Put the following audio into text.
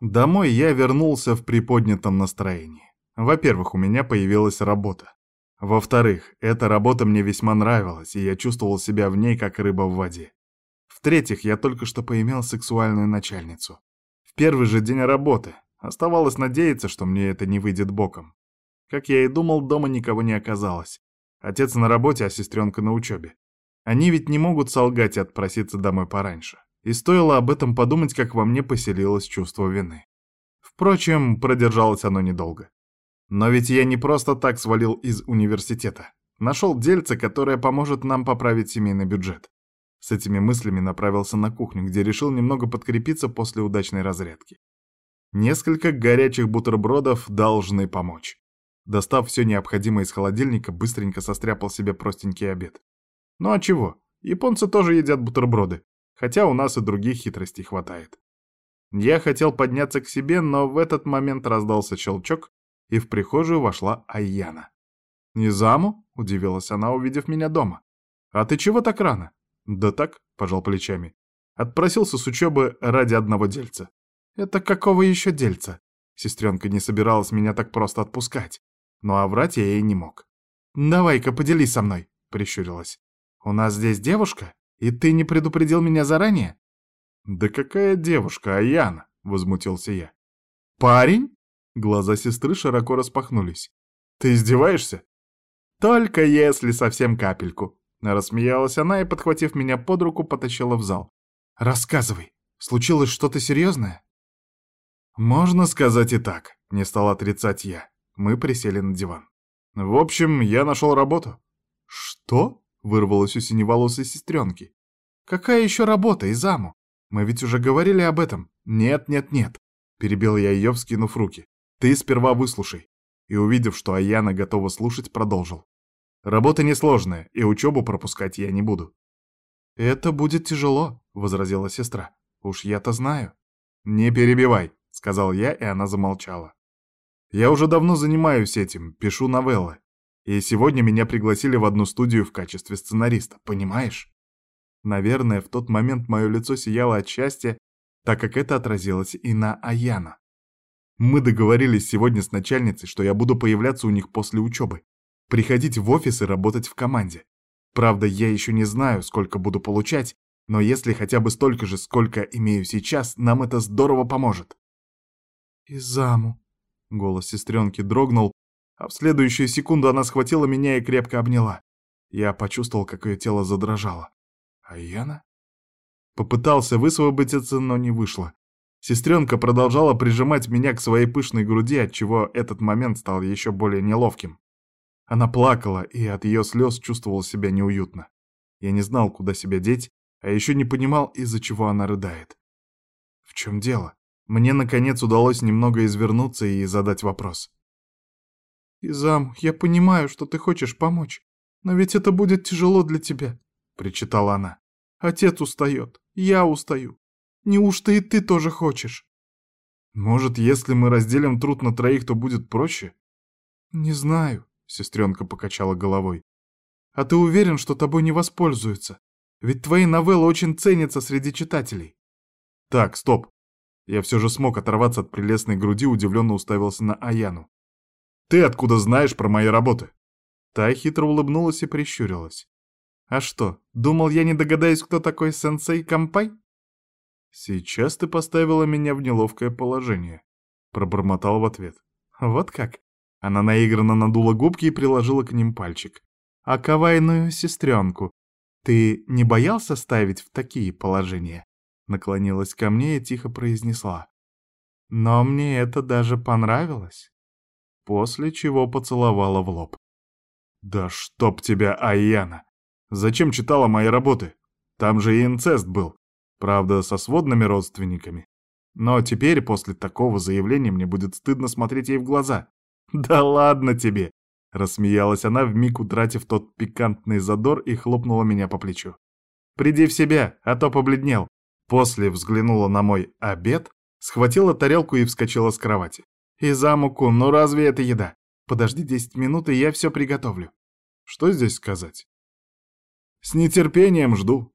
Домой я вернулся в приподнятом настроении. Во-первых, у меня появилась работа. Во-вторых, эта работа мне весьма нравилась, и я чувствовал себя в ней как рыба в воде. В-третьих, я только что поимел сексуальную начальницу. В первый же день работы. Оставалось надеяться, что мне это не выйдет боком. Как я и думал, дома никого не оказалось. Отец на работе, а сестренка на учебе. Они ведь не могут солгать и отпроситься домой пораньше. И стоило об этом подумать, как во мне поселилось чувство вины. Впрочем, продержалось оно недолго. Но ведь я не просто так свалил из университета. Нашел дельце, которое поможет нам поправить семейный бюджет. С этими мыслями направился на кухню, где решил немного подкрепиться после удачной разрядки. Несколько горячих бутербродов должны помочь. Достав все необходимое из холодильника, быстренько состряпал себе простенький обед. Ну а чего? Японцы тоже едят бутерброды, хотя у нас и других хитростей хватает. Я хотел подняться к себе, но в этот момент раздался щелчок, и в прихожую вошла Айяна. «Низаму?» — удивилась она, увидев меня дома. «А ты чего так рано?» «Да так», — пожал плечами. Отпросился с учебы ради одного дельца. «Это какого еще дельца?» Сестренка не собиралась меня так просто отпускать. Ну а врать я ей не мог. «Давай-ка поделись со мной», — прищурилась. «У нас здесь девушка, и ты не предупредил меня заранее?» «Да какая девушка, Аяна?» — возмутился я. «Парень?» Глаза сестры широко распахнулись. «Ты издеваешься?» «Только если совсем капельку», — рассмеялась она и, подхватив меня под руку, потащила в зал. «Рассказывай, случилось что-то серьезное?» «Можно сказать и так», — не стал отрицать я. Мы присели на диван. «В общем, я нашел работу». «Что?» — вырвалось у синеволосой сестренки. «Какая еще работа, Изаму? Мы ведь уже говорили об этом». «Нет, нет, нет», — перебил я ее, вскинув руки. Ты сперва выслушай. И увидев, что Аяна готова слушать, продолжил. Работа несложная, и учебу пропускать я не буду. Это будет тяжело, возразила сестра. Уж я-то знаю. Не перебивай, сказал я, и она замолчала. Я уже давно занимаюсь этим, пишу новеллы. И сегодня меня пригласили в одну студию в качестве сценариста, понимаешь? Наверное, в тот момент мое лицо сияло от счастья, так как это отразилось и на Аяна. Мы договорились сегодня с начальницей, что я буду появляться у них после учебы. Приходить в офис и работать в команде. Правда, я еще не знаю, сколько буду получать, но если хотя бы столько же, сколько имею сейчас, нам это здорово поможет. «Изаму», — голос сестренки дрогнул, а в следующую секунду она схватила меня и крепко обняла. Я почувствовал, как ее тело задрожало. А Яна? Попытался высвободиться, но не вышло. Сестренка продолжала прижимать меня к своей пышной груди, отчего этот момент стал еще более неловким. Она плакала, и от ее слез чувствовал себя неуютно. Я не знал, куда себя деть, а еще не понимал, из-за чего она рыдает. В чем дело? Мне, наконец, удалось немного извернуться и задать вопрос. «Изам, я понимаю, что ты хочешь помочь, но ведь это будет тяжело для тебя», — причитала она. «Отец устает, я устаю. Неужто и ты тоже хочешь? Может, если мы разделим труд на троих, то будет проще? Не знаю, сестренка покачала головой. А ты уверен, что тобой не воспользуются? Ведь твои новеллы очень ценятся среди читателей. Так, стоп. Я все же смог оторваться от прелестной груди, удивленно уставился на Аяну. Ты откуда знаешь про мои работы? Та хитро улыбнулась и прищурилась. А что, думал, я не догадаюсь, кто такой сенсей Кампай? «Сейчас ты поставила меня в неловкое положение», — пробормотал в ответ. «Вот как?» Она наигранно надула губки и приложила к ним пальчик. «А кавайную сестренку ты не боялся ставить в такие положения?» Наклонилась ко мне и тихо произнесла. «Но мне это даже понравилось». После чего поцеловала в лоб. «Да чтоб тебя, Айяна! Зачем читала мои работы? Там же и инцест был. Правда, со сводными родственниками. Но теперь, после такого заявления, мне будет стыдно смотреть ей в глаза. «Да ладно тебе!» — рассмеялась она, вмиг утратив тот пикантный задор и хлопнула меня по плечу. «Приди в себя, а то побледнел». После взглянула на мой обед, схватила тарелку и вскочила с кровати. «И замуку, ну разве это еда? Подожди десять минут, и я все приготовлю». Что здесь сказать? «С нетерпением жду»,